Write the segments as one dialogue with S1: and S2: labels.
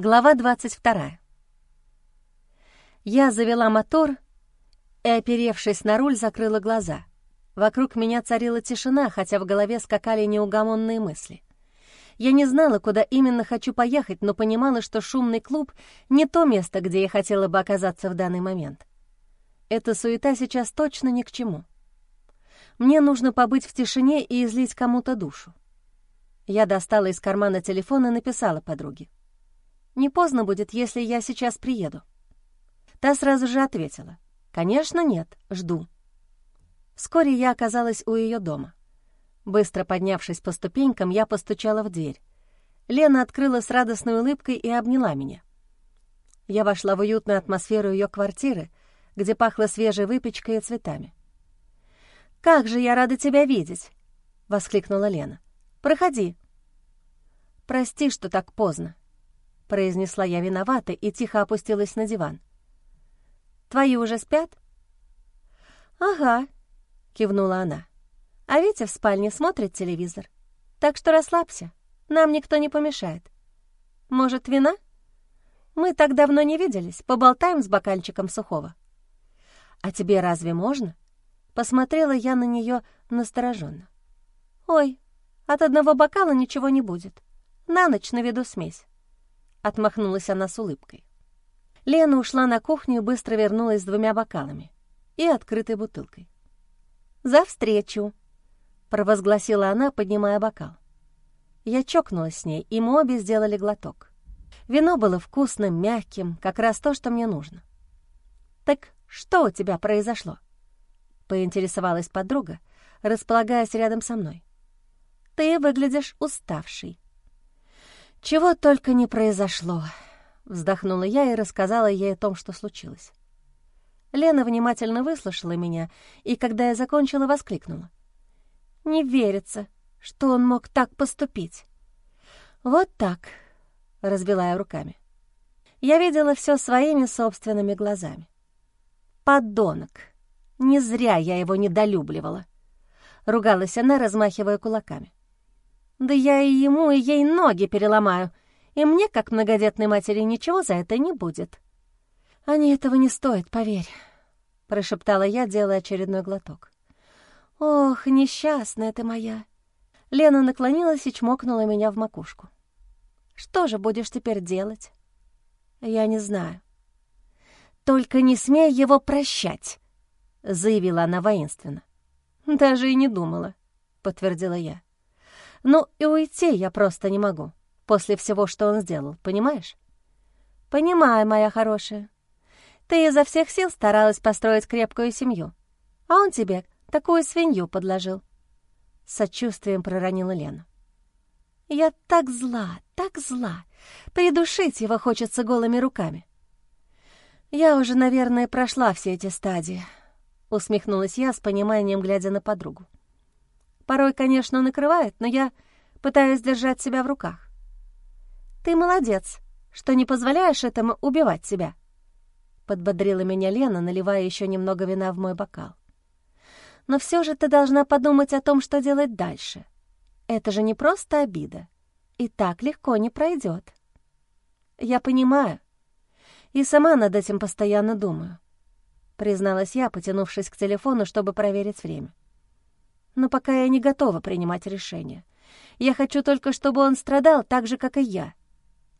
S1: Глава 22. Я завела мотор и, оперевшись на руль, закрыла глаза. Вокруг меня царила тишина, хотя в голове скакали неугомонные мысли. Я не знала, куда именно хочу поехать, но понимала, что шумный клуб — не то место, где я хотела бы оказаться в данный момент. Эта суета сейчас точно ни к чему. Мне нужно побыть в тишине и излить кому-то душу. Я достала из кармана телефон и написала подруге. Не поздно будет, если я сейчас приеду». Та сразу же ответила. «Конечно нет, жду». Вскоре я оказалась у ее дома. Быстро поднявшись по ступенькам, я постучала в дверь. Лена открыла с радостной улыбкой и обняла меня. Я вошла в уютную атмосферу ее квартиры, где пахло свежей выпечкой и цветами. «Как же я рада тебя видеть!» — воскликнула Лена. «Проходи». «Прости, что так поздно произнесла я виновата и тихо опустилась на диван. «Твои уже спят?» «Ага», — кивнула она. «А Витя в спальне смотрит телевизор. Так что расслабься, нам никто не помешает. Может, вина? Мы так давно не виделись, поболтаем с бокальчиком сухого». «А тебе разве можно?» Посмотрела я на нее настороженно. «Ой, от одного бокала ничего не будет. На ночь наведу смесь». — отмахнулась она с улыбкой. Лена ушла на кухню и быстро вернулась с двумя бокалами и открытой бутылкой. «За встречу!» — провозгласила она, поднимая бокал. Я чокнулась с ней, и мы обе сделали глоток. Вино было вкусным, мягким, как раз то, что мне нужно. «Так что у тебя произошло?» — поинтересовалась подруга, располагаясь рядом со мной. «Ты выглядишь уставший». «Чего только не произошло», — вздохнула я и рассказала ей о том, что случилось. Лена внимательно выслушала меня, и когда я закончила, воскликнула. «Не верится, что он мог так поступить». «Вот так», — развела я руками. Я видела все своими собственными глазами. «Подонок! Не зря я его недолюбливала», — ругалась она, размахивая кулаками. Да я и ему, и ей ноги переломаю, и мне, как многодетной матери, ничего за это не будет. Они этого не стоят, поверь, — прошептала я, делая очередной глоток. Ох, несчастная ты моя. Лена наклонилась и чмокнула меня в макушку. Что же будешь теперь делать? Я не знаю. Только не смей его прощать, — заявила она воинственно. Даже и не думала, — подтвердила я. Ну и уйти я просто не могу после всего, что он сделал, понимаешь? Понимаю, моя хорошая. Ты изо всех сил старалась построить крепкую семью, а он тебе такую свинью подложил. Сочувствием проронила Лена. Я так зла, так зла. Придушить его хочется голыми руками. Я уже, наверное, прошла все эти стадии, усмехнулась я с пониманием, глядя на подругу. Порой, конечно, накрывает, но я пытаюсь держать себя в руках. Ты молодец, что не позволяешь этому убивать себя. Подбодрила меня Лена, наливая еще немного вина в мой бокал. Но все же ты должна подумать о том, что делать дальше. Это же не просто обида. И так легко не пройдет. Я понимаю. И сама над этим постоянно думаю. Призналась я, потянувшись к телефону, чтобы проверить время но пока я не готова принимать решение. Я хочу только, чтобы он страдал так же, как и я.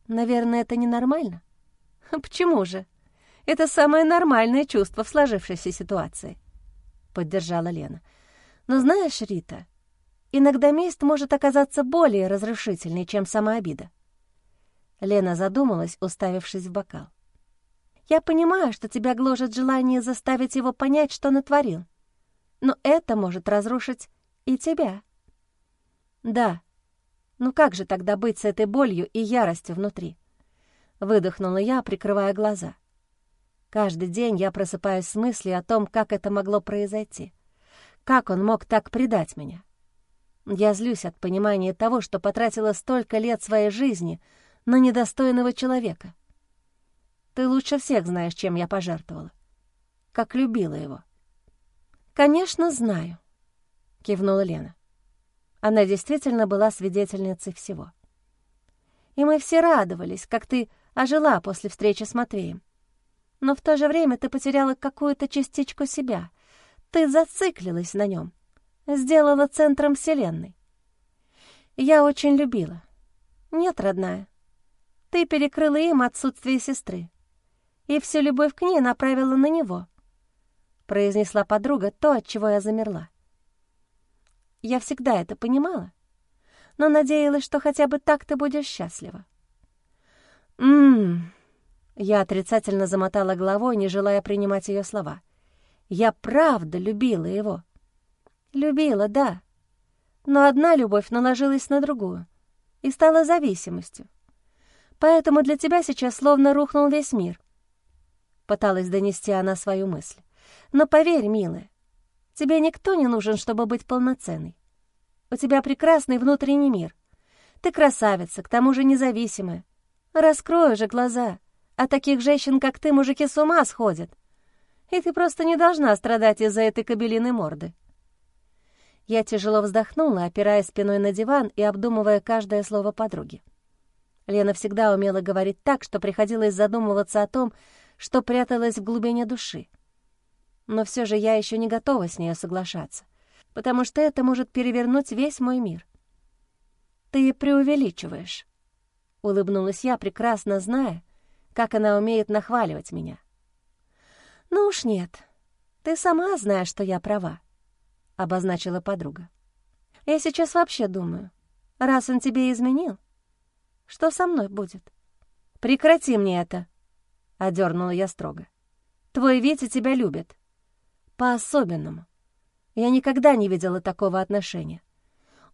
S1: Наверное, это ненормально? Почему же? Это самое нормальное чувство в сложившейся ситуации, — поддержала Лена. Но знаешь, Рита, иногда месть может оказаться более разрушительной, чем сама обида. Лена задумалась, уставившись в бокал. «Я понимаю, что тебя гложет желание заставить его понять, что натворил но это может разрушить и тебя. Да, ну как же тогда быть с этой болью и яростью внутри? Выдохнула я, прикрывая глаза. Каждый день я просыпаюсь с мыслью о том, как это могло произойти. Как он мог так предать меня? Я злюсь от понимания того, что потратила столько лет своей жизни на недостойного человека. Ты лучше всех знаешь, чем я пожертвовала. Как любила его. «Конечно, знаю», — кивнула Лена. Она действительно была свидетельницей всего. «И мы все радовались, как ты ожила после встречи с Матвеем. Но в то же время ты потеряла какую-то частичку себя. Ты зациклилась на нем, сделала центром Вселенной. Я очень любила. Нет, родная, ты перекрыла им отсутствие сестры и всю любовь к ней направила на него, произнесла подруга то, от чего я замерла. Я всегда это понимала, но надеялась, что хотя бы так ты будешь счастлива. «М-м-м», я отрицательно замотала головой, не желая принимать ее слова. «Я правда любила его». «Любила, да. Но одна любовь наложилась на другую и стала зависимостью. Поэтому для тебя сейчас словно рухнул весь мир». Пыталась донести она свою мысль. «Но поверь, милая, тебе никто не нужен, чтобы быть полноценной. У тебя прекрасный внутренний мир. Ты красавица, к тому же независимая. Раскрой же глаза. А таких женщин, как ты, мужики с ума сходят. И ты просто не должна страдать из-за этой кобелиной морды. Я тяжело вздохнула, опираясь спиной на диван и обдумывая каждое слово подруги. Лена всегда умела говорить так, что приходилось задумываться о том, что пряталось в глубине души. Но все же я еще не готова с ней соглашаться, потому что это может перевернуть весь мой мир. Ты преувеличиваешь. — улыбнулась я, прекрасно зная, как она умеет нахваливать меня. «Ну уж нет, ты сама знаешь, что я права», — обозначила подруга. «Я сейчас вообще думаю, раз он тебе изменил, что со мной будет?» «Прекрати мне это», — одернула я строго. «Твой Витя тебя любит. По-особенному. Я никогда не видела такого отношения.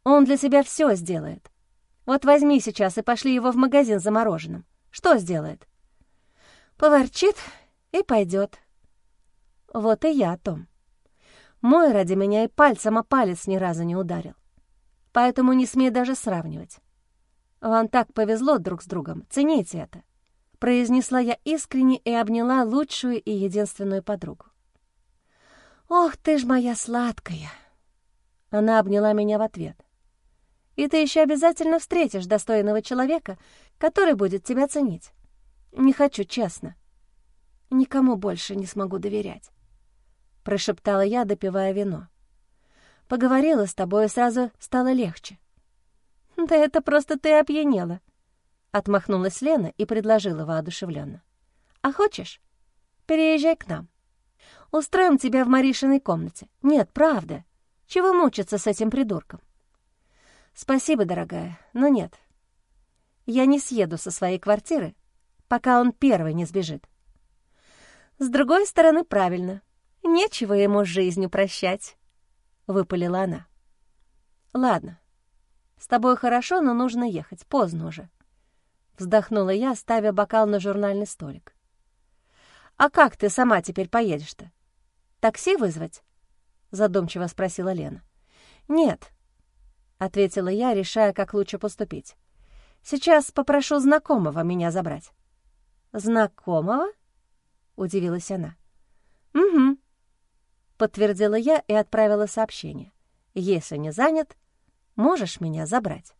S1: Он для тебя все сделает. Вот возьми сейчас и пошли его в магазин за мороженым. Что сделает? Поворчит и пойдет. Вот и я о том. Мой ради меня и пальцем о палец ни разу не ударил. Поэтому не смей даже сравнивать. Вам так повезло друг с другом, цените это. Произнесла я искренне и обняла лучшую и единственную подругу. «Ох ты ж моя сладкая!» Она обняла меня в ответ и ты еще обязательно встретишь достойного человека, который будет тебя ценить. Не хочу, честно. Никому больше не смогу доверять», — прошептала я, допивая вино. «Поговорила с тобой, и сразу стало легче». «Да это просто ты опьянела», — отмахнулась Лена и предложила воодушевленно. «А хочешь, переезжай к нам. Устроим тебя в Маришиной комнате. Нет, правда. Чего мучиться с этим придурком?» «Спасибо, дорогая, но нет. Я не съеду со своей квартиры, пока он первый не сбежит». «С другой стороны, правильно. Нечего ему жизнью прощать», — выпалила она. «Ладно, с тобой хорошо, но нужно ехать, поздно уже», — вздохнула я, ставя бокал на журнальный столик. «А как ты сама теперь поедешь-то? Такси вызвать?» — задумчиво спросила Лена. «Нет, — ответила я, решая, как лучше поступить. «Сейчас попрошу знакомого меня забрать». «Знакомого?» — удивилась она. «Угу», — подтвердила я и отправила сообщение. «Если не занят, можешь меня забрать».